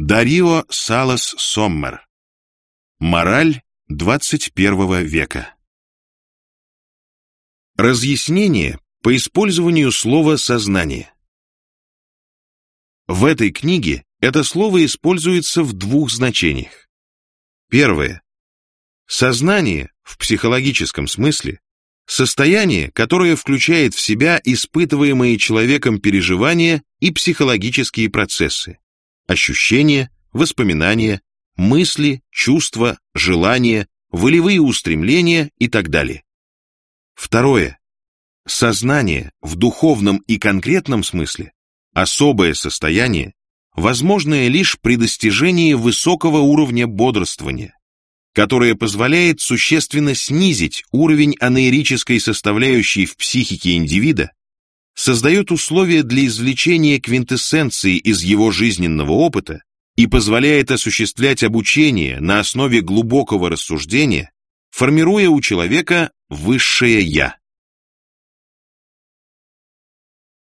Дарио Салас Соммер. Мораль 21 века. Разъяснение по использованию слова «сознание». В этой книге это слово используется в двух значениях. Первое. Сознание в психологическом смысле – состояние, которое включает в себя испытываемые человеком переживания и психологические процессы, ощущения, воспоминания, мысли, чувства, желания, волевые устремления и так далее. Второе. Сознание в духовном и конкретном смысле – особое состояние, возможное лишь при достижении высокого уровня бодрствования, которое позволяет существенно снизить уровень анаэрической составляющей в психике индивида, создает условия для извлечения квинтэссенции из его жизненного опыта и позволяет осуществлять обучение на основе глубокого рассуждения, формируя у человека высшее «я».